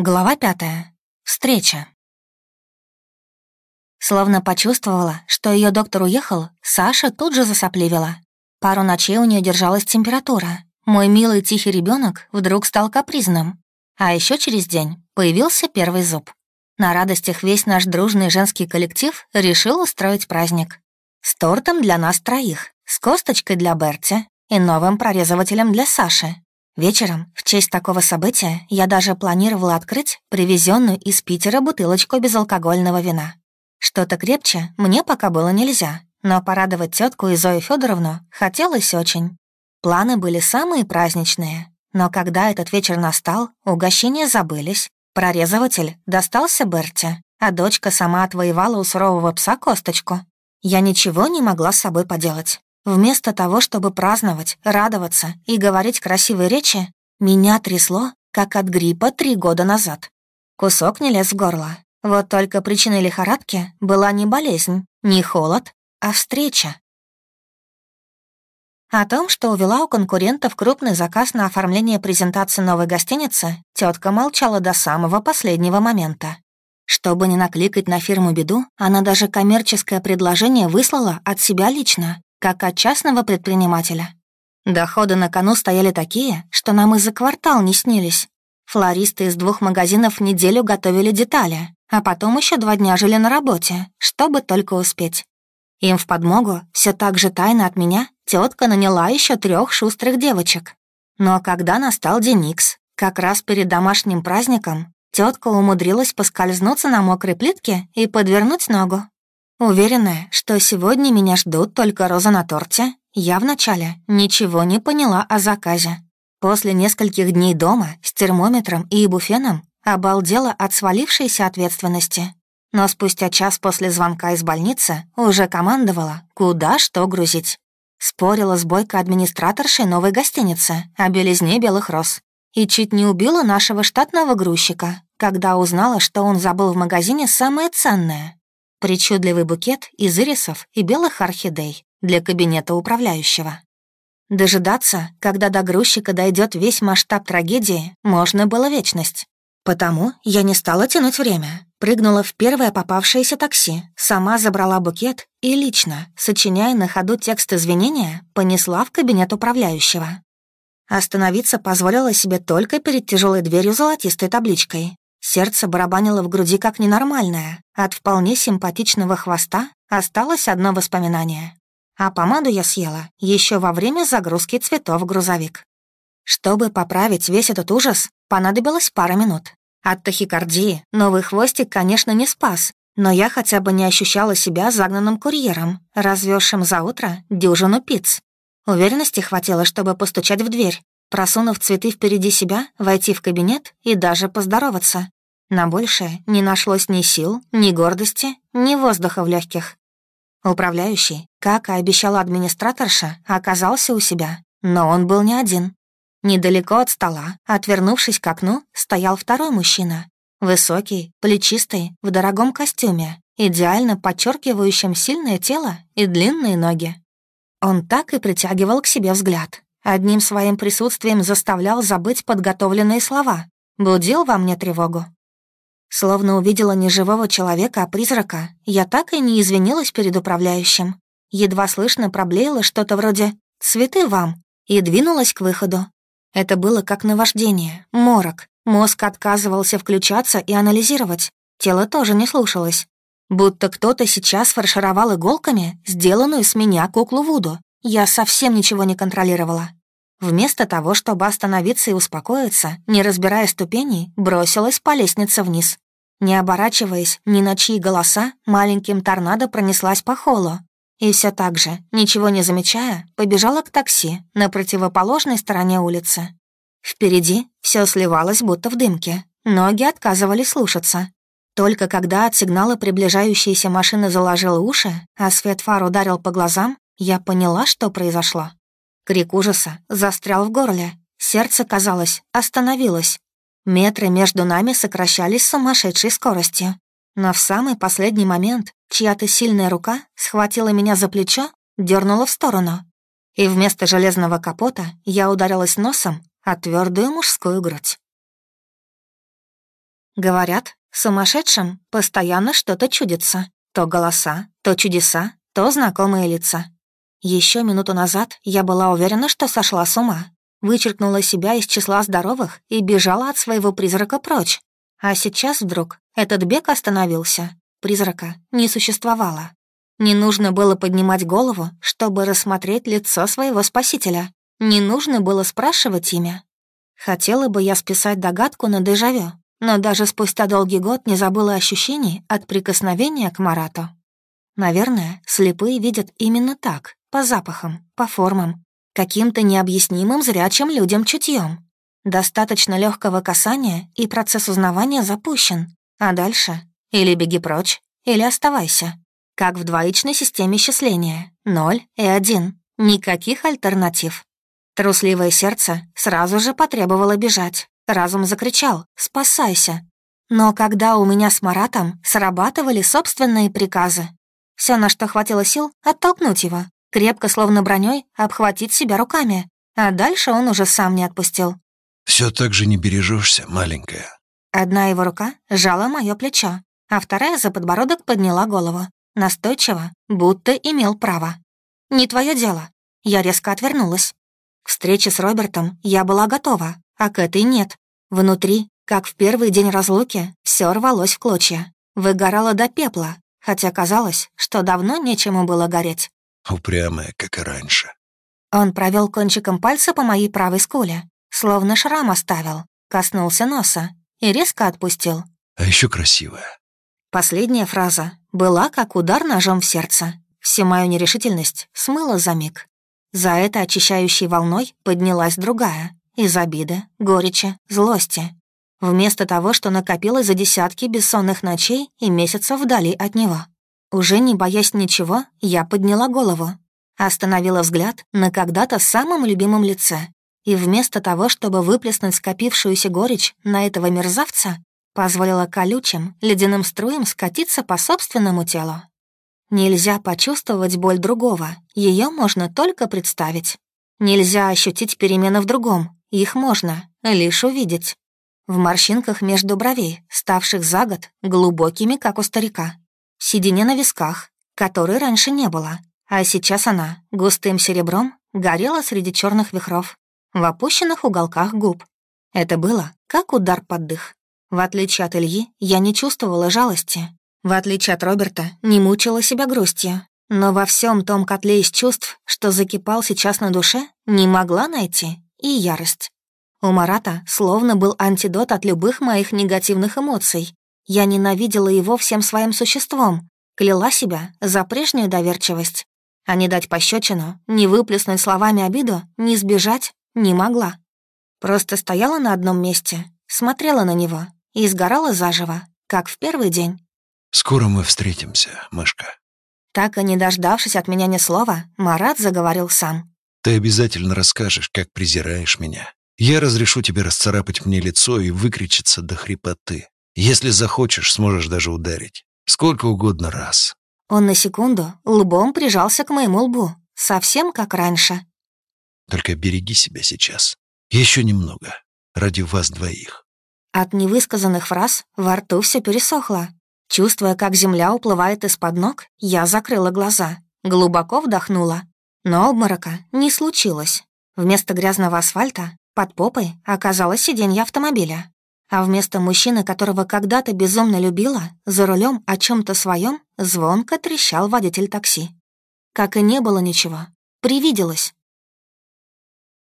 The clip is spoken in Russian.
Глава пятая. Встреча. Словно почувствовала, что ее доктор уехал, Саша тут же засопливила. Пару ночей у нее держалась температура. Мой милый тихий ребенок вдруг стал капризным. А еще через день появился первый зуб. На радостях весь наш дружный женский коллектив решил устроить праздник. С тортом для нас троих, с косточкой для Берти и новым прорезывателем для Саши, Вечером, в честь такого события, я даже планировала открыть привезенную из Питера бутылочку безалкогольного вина. Что-то крепче мне пока было нельзя, но порадовать тетку и Зою Федоровну хотелось очень. Планы были самые праздничные, но когда этот вечер настал, угощения забылись. Прорезыватель достался Берте, а дочка сама отвоевала у сурового пса косточку. Я ничего не могла с собой поделать. Вместо того, чтобы праздновать, радоваться и говорить красивые речи, меня трясло, как от гриппа три года назад. Кусок не лез в горло. Вот только причиной лихорадки была не болезнь, не холод, а встреча. О том, что увела у конкурентов крупный заказ на оформление презентации новой гостиницы, тетка молчала до самого последнего момента. Чтобы не накликать на фирму беду, она даже коммерческое предложение выслала от себя лично, как от частного предпринимателя. Доходы на кону стояли такие, что нам и за квартал не снились. Флористы из двух магазинов неделю готовили детали, а потом еще два дня жили на работе, чтобы только успеть. Им в подмогу, все так же тайно от меня, тетка наняла еще трех шустрых девочек. Но когда настал день Икс, как раз перед домашним праздником, тетка умудрилась поскользнуться на мокрой плитке и подвернуть ногу. Уверенная, что сегодня меня ждут только роза на торте, я вначале ничего не поняла о заказе. После нескольких дней дома с термометром и буфеном обалдела от свалившейся ответственности. Но спустя час после звонка из больницы уже командовала, куда что грузить. Спорила с бойко администраторшей новой гостиницы о белизне белых роз. И чуть не убила нашего штатного грузчика, когда узнала, что он забыл в магазине самое ценное Причудливый букет из ирисов и белых орхидей для кабинета управляющего. Дожидаться, когда до грузчика дойдет весь масштаб трагедии, можно было вечность. Потому я не стала тянуть время. Прыгнула в первое попавшееся такси, сама забрала букет и лично, сочиняя на ходу текст извинения, понесла в кабинет управляющего. Остановиться позволила себе только перед тяжелой дверью золотистой табличкой Сердце барабанило в груди как ненормальное. От вполне симпатичного хвоста осталось одно воспоминание. А помаду я съела еще во время загрузки цветов в грузовик. Чтобы поправить весь этот ужас, понадобилось пара минут. От тахикардии новый хвостик, конечно, не спас, но я хотя бы не ощущала себя загнанным курьером, развезшим за утро дюжину пиц. Уверенности хватило, чтобы постучать в дверь, просунув цветы впереди себя, войти в кабинет и даже поздороваться. На большее не нашлось ни сил, ни гордости, ни воздуха в легких. Управляющий, как и обещала администраторша, оказался у себя, но он был не один. Недалеко от стола, отвернувшись к окну, стоял второй мужчина. Высокий, плечистый, в дорогом костюме, идеально подчеркивающим сильное тело и длинные ноги. Он так и притягивал к себе взгляд, Одним своим присутствием заставлял забыть подготовленные слова, будил во мне тревогу. Словно увидела не живого человека, а призрака, я так и не извинилась перед управляющим. Едва слышно проблеяло что-то вроде «цветы вам» и двинулась к выходу. Это было как наваждение, морок. Мозг отказывался включаться и анализировать. Тело тоже не слушалось. Будто кто-то сейчас фаршировал иголками сделанную с меня куклу Вуду. Я совсем ничего не контролировала. Вместо того, чтобы остановиться и успокоиться, не разбирая ступеней, бросилась по лестнице вниз. Не оборачиваясь ни на чьи голоса, маленьким торнадо пронеслась по холлу. И все так же, ничего не замечая, побежала к такси на противоположной стороне улицы. Впереди все сливалось, будто в дымке. Ноги отказывались слушаться. Только когда от сигнала приближающейся машины заложил уши, а свет фар ударил по глазам, я поняла, что произошло. Крик ужаса застрял в горле. Сердце, казалось, остановилось. Метры между нами сокращались с сумасшедшей скоростью. Но в самый последний момент чья-то сильная рука схватила меня за плечо, дернула в сторону. И вместо железного капота я ударилась носом о твердую мужскую грудь. Говорят, сумасшедшим постоянно что-то чудится. То голоса, то чудеса, то знакомые лица. Еще минуту назад я была уверена, что сошла с ума. Вычеркнула себя из числа здоровых и бежала от своего призрака прочь. А сейчас вдруг этот бег остановился. Призрака не существовало. Не нужно было поднимать голову, чтобы рассмотреть лицо своего спасителя. Не нужно было спрашивать имя. Хотела бы я списать догадку на дежавю, но даже спустя долгий год не забыла ощущений от прикосновения к Марату. Наверное, слепые видят именно так, по запахам, по формам, каким-то необъяснимым зрячим людям чутьем. Достаточно легкого касания, и процесс узнавания запущен. А дальше или беги прочь, или оставайся. Как в двоичной системе счисления. Ноль и один. Никаких альтернатив. Трусливое сердце сразу же потребовало бежать. Разум закричал «Спасайся!». Но когда у меня с Маратом срабатывали собственные приказы, все, на что хватило сил, оттолкнуть его, крепко, словно броней, обхватить себя руками, а дальше он уже сам не отпустил. Все так же не бережешься, маленькая». Одна его рука сжала мое плечо, а вторая за подбородок подняла голову. Настойчиво, будто имел право. «Не твое дело». Я резко отвернулась. К встрече с Робертом я была готова, а к этой нет. Внутри, как в первый день разлуки, все рвалось в клочья. Выгорало до пепла, хотя казалось, что давно нечему было гореть. Упрямая, как и раньше. Он провел кончиком пальца по моей правой скуле, словно шрам оставил, коснулся носа и резко отпустил. А еще красивая. Последняя фраза была как удар ножом в сердце. Всю мою нерешительность смыла за миг. За это очищающей волной поднялась другая, из обиды, горечи, злости. Вместо того, что накопилось за десятки бессонных ночей и месяцев вдали от него. Уже не боясь ничего, я подняла голову, остановила взгляд на когда-то самом любимом лице и вместо того, чтобы выплеснуть скопившуюся горечь на этого мерзавца, позволила колючим, ледяным струям скатиться по собственному телу. Нельзя почувствовать боль другого, ее можно только представить. Нельзя ощутить перемены в другом, их можно лишь увидеть. В морщинках между бровей, ставших за год глубокими, как у старика, седине на висках, которой раньше не было, а сейчас она густым серебром горела среди черных вихров, в опущенных уголках губ. Это было как удар под дых. В отличие от Ильи, я не чувствовала жалости. В отличие от Роберта, не мучила себя грустью. Но во всем том котле из чувств, что закипал сейчас на душе, не могла найти и ярость. У Марата словно был антидот от любых моих негативных эмоций, я ненавидела его всем своим существом, кляла себя за прежнюю доверчивость. А не дать пощечину, не выплеснуть словами обиду, не сбежать не могла. Просто стояла на одном месте, смотрела на него и сгорала заживо, как в первый день. «Скоро мы встретимся, мышка». Так и не дождавшись от меня ни слова, Марат заговорил сам. «Ты обязательно расскажешь, как презираешь меня. Я разрешу тебе расцарапать мне лицо и выкричиться до хрипоты. Если захочешь, сможешь даже ударить. Сколько угодно раз. Он на секунду лбом прижался к моему лбу, совсем как раньше. Только береги себя сейчас. Еще немного. Ради вас двоих. От невысказанных фраз во рту все пересохло. Чувствуя, как земля уплывает из-под ног, я закрыла глаза, глубоко вдохнула. Но обморока не случилось. Вместо грязного асфальта под попой оказалось сиденье автомобиля. А вместо мужчины, которого когда-то безумно любила, за рулем о чем то своем звонко трещал водитель такси. Как и не было ничего. Привиделось.